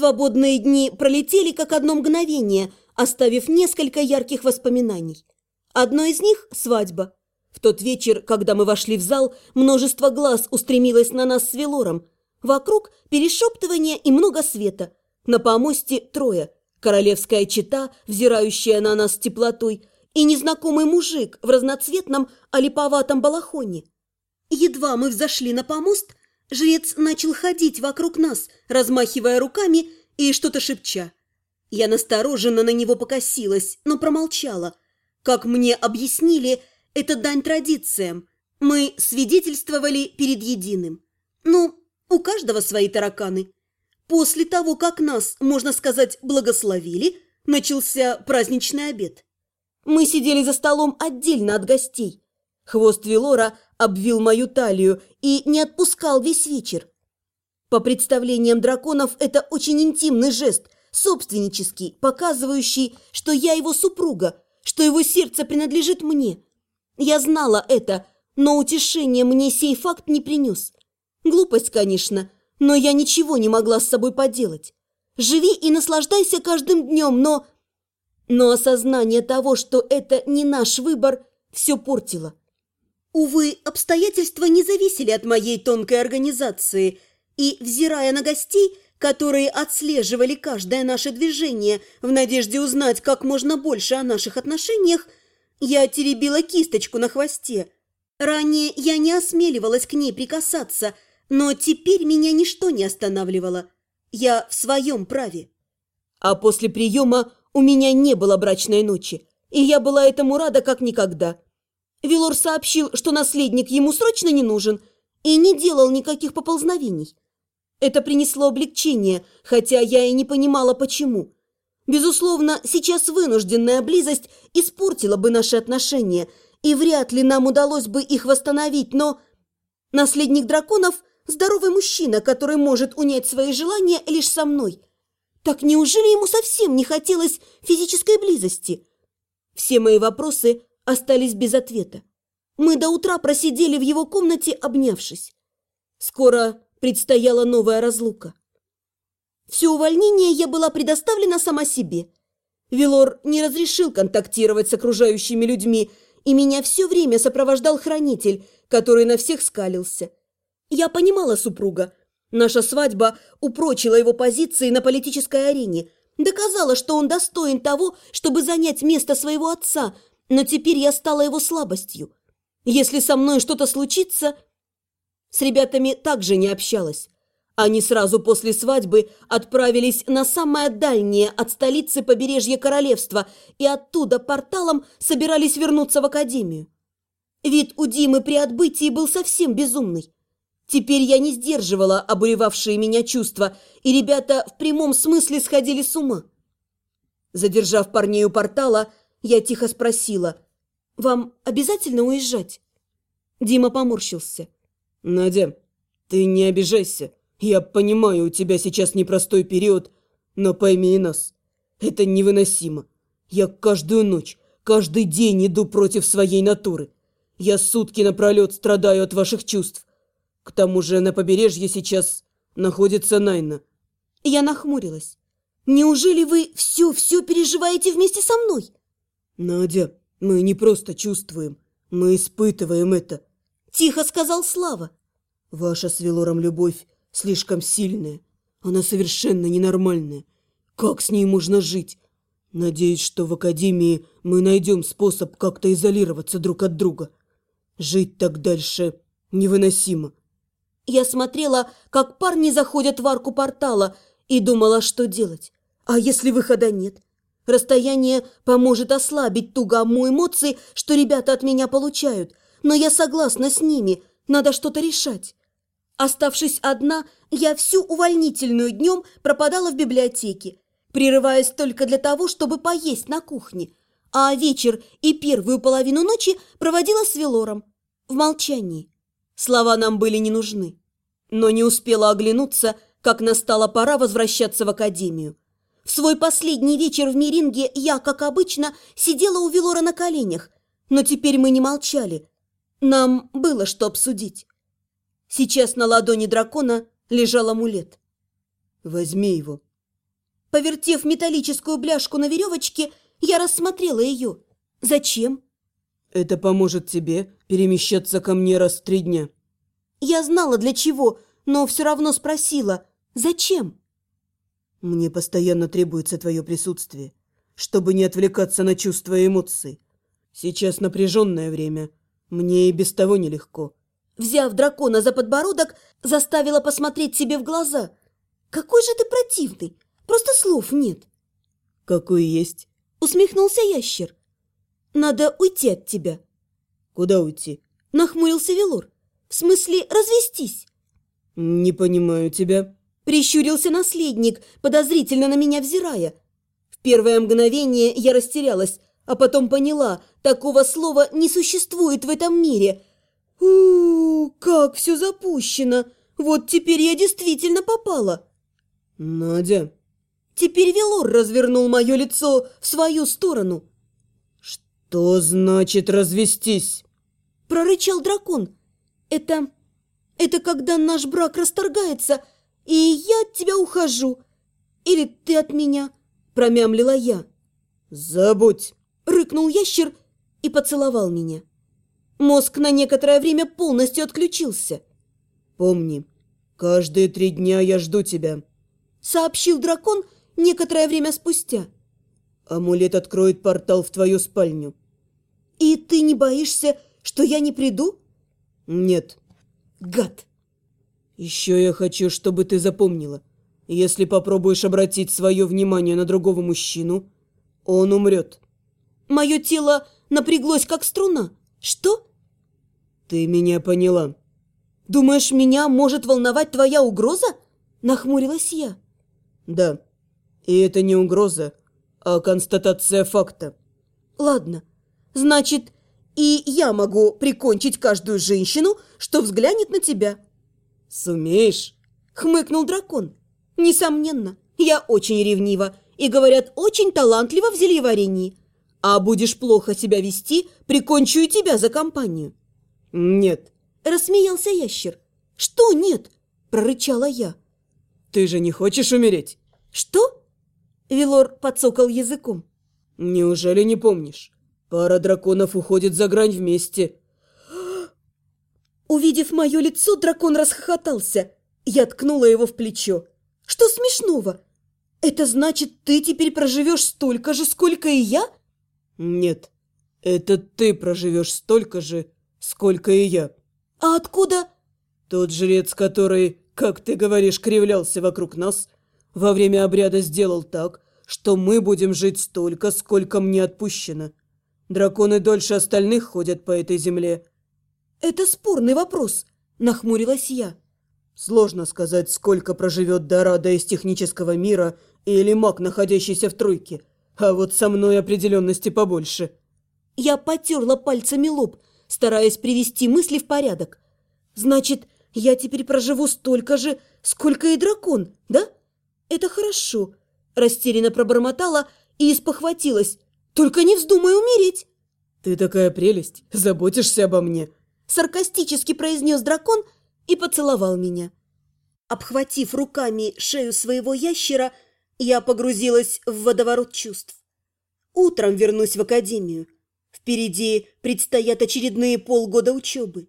Свободные дни пролетели как одно мгновение, оставив несколько ярких воспоминаний. Одно из них – свадьба. В тот вечер, когда мы вошли в зал, множество глаз устремилось на нас с Велором. Вокруг перешептывание и много света. На помосте трое. Королевская чета, взирающая на нас теплотой, и незнакомый мужик в разноцветном олиповатом балахоне. Едва мы взошли на помост, жрец начал ходить вокруг нас, размахивая руками и что-то шепча. Я настороженно на него покосилась, но промолчала. Как мне объяснили, это дань традициям. Мы свидетельствовали перед единым. Ну, у каждого свои тараканы. После того, как нас, можно сказать, благословили, начался праздничный обед. Мы сидели за столом отдельно от гостей. Хвост Велора обвил мою талию и не отпускал весь вечер. По представлениям драконов это очень интимный жест, собственнический, показывающий, что я его супруга, что его сердце принадлежит мне. Я знала это, но утешение мне сей факт не принес. Глупость, конечно, но я ничего не могла с собой поделать. Живи и наслаждайся каждым днем, но... Но осознание того, что это не наш выбор, все портило. Увы, обстоятельства не зависели от моей тонкой организации, и, взирая на гостей, которые отслеживали каждое наше движение в надежде узнать как можно больше о наших отношениях, я теребила кисточку на хвосте. Ранее я не осмеливалась к ней прикасаться, но теперь меня ничто не останавливало. Я в своем праве. А после приема у меня не было брачной ночи, и я была этому рада как никогда. Велор сообщил, что наследник ему срочно не нужен, и не делал никаких поползновений. Это принесло облегчение, хотя я и не понимала, почему. Безусловно, сейчас вынужденная близость испортила бы наши отношения, и вряд ли нам удалось бы их восстановить, но... Наследник драконов – здоровый мужчина, который может унять свои желания лишь со мной. Так неужели ему совсем не хотелось физической близости? Все мои вопросы остались без ответа. Мы до утра просидели в его комнате, обнявшись. Скоро предстояла новая разлука. Все увольнение я была предоставлена сама себе. Велор не разрешил контактировать с окружающими людьми, и меня все время сопровождал хранитель, который на всех скалился. Я понимала супруга. Наша свадьба упрочила его позиции на политической арене, доказала, что он достоин того, чтобы занять место своего отца, но теперь я стала его слабостью. Если со мной что-то случится... С ребятами также не общалась. Они сразу после свадьбы отправились на самое дальнее от столицы побережья королевства и оттуда порталом собирались вернуться в академию. Вид у Димы при отбытии был совсем безумный. Теперь я не сдерживала обуревавшие меня чувства, и ребята в прямом смысле сходили с ума. Задержав парней у портала, я тихо спросила, «Вам обязательно уезжать?» Дима поморщился. «Надя, ты не обижайся. Я понимаю, у тебя сейчас непростой период, но пойми и нас. Это невыносимо. Я каждую ночь, каждый день иду против своей натуры. Я сутки напролет страдаю от ваших чувств. К тому же на побережье сейчас находится Найна. Я нахмурилась. Неужели вы все-все переживаете вместе со мной? Надя, мы не просто чувствуем, мы испытываем это. Тихо сказал Слава. Ваша с Велором любовь слишком сильная. Она совершенно ненормальная. Как с ней можно жить? Надеюсь, что в Академии мы найдем способ как-то изолироваться друг от друга. Жить так дальше невыносимо. Я смотрела, как парни заходят в арку портала и думала, что делать. А если выхода нет? Расстояние поможет ослабить ту гамму эмоций, что ребята от меня получают. Но я согласна с ними, надо что-то решать. Оставшись одна, я всю увольнительную днем пропадала в библиотеке, прерываясь только для того, чтобы поесть на кухне, а вечер и первую половину ночи проводила с Велором, в молчании. Слова нам были не нужны. Но не успела оглянуться, как настала пора возвращаться в академию. В свой последний вечер в Миринге я, как обычно, сидела у Велора на коленях, но теперь мы не молчали. Нам было что обсудить. Сейчас на ладони дракона лежал амулет. «Возьми его». Повертев металлическую бляшку на веревочке, я рассмотрела ее. Зачем? Это поможет тебе перемещаться ко мне раз в три дня. Я знала для чего, но все равно спросила. Зачем? Мне постоянно требуется твое присутствие, чтобы не отвлекаться на чувства и эмоции. Сейчас напряженное время. Мне и без того нелегко. Взяв дракона за подбородок, заставила посмотреть себе в глаза. Какой же ты противный! Просто слов нет. Какой есть. Усмехнулся ящер. Надо уйти от тебя. Куда уйти? Нахмурился Велор. В смысле развестись? Не понимаю тебя. Прищурился наследник, подозрительно на меня взирая. В первое мгновение я растерялась, а потом поняла, такого слова не существует в этом мире. у, как все запущено! Вот теперь я действительно попала. Надя. Теперь Велор развернул мое лицо в свою сторону. «Что значит развестись?» Прорычал дракон. «Это... это когда наш брак расторгается, и я от тебя ухожу. Или ты от меня?» Промямлила я. «Забудь!» Рыкнул ящер и поцеловал меня. Мозг на некоторое время полностью отключился. «Помни, каждые три дня я жду тебя», — сообщил дракон некоторое время спустя. «Амулет откроет портал в твою спальню». «И ты не боишься, что я не приду?» «Нет». «Гад!» «Еще я хочу, чтобы ты запомнила. Если попробуешь обратить свое внимание на другого мужчину, он умрет». Мое тело напряглось, как струна. «Что?» «Ты меня поняла». «Думаешь, меня может волновать твоя угроза?» Нахмурилась я. «Да. И это не угроза, а констатация факта». «Ладно. Значит, и я могу прикончить каждую женщину, что взглянет на тебя». «Сумеешь?» — хмыкнул дракон. «Несомненно, я очень ревнива и, говорят, очень талантлива в зельеварении. А будешь плохо себя вести, прикончу и тебя за компанию». «Нет», — рассмеялся ящер. «Что нет?» — прорычала я. «Ты же не хочешь умереть?» «Что?» — Вилор подсокал языком. «Неужели не помнишь? Пара драконов уходит за грань вместе». Увидев мое лицо, дракон расхохотался. Я ткнула его в плечо. «Что смешного? Это значит, ты теперь проживешь столько же, сколько и я?» «Нет, это ты проживешь столько же, сколько и я». «А откуда?» «Тот жрец, который, как ты говоришь, кривлялся вокруг нас, во время обряда сделал так, что мы будем жить столько, сколько мне отпущено. Драконы дольше остальных ходят по этой земле». «Это спорный вопрос», – нахмурилась я. «Сложно сказать, сколько проживет Дорадо из технического мира или маг, находящийся в тройке». А вот со мной определенности побольше. Я потерла пальцами лоб, стараясь привести мысли в порядок. Значит, я теперь проживу столько же, сколько и дракон, да? Это хорошо. Растерянно пробормотала и испохватилась. Только не вздумай умереть. Ты такая прелесть, заботишься обо мне. Саркастически произнес дракон и поцеловал меня. Обхватив руками шею своего ящера, я погрузилась в водоворот чувств. Утром вернусь в академию. Впереди предстоят очередные полгода учебы.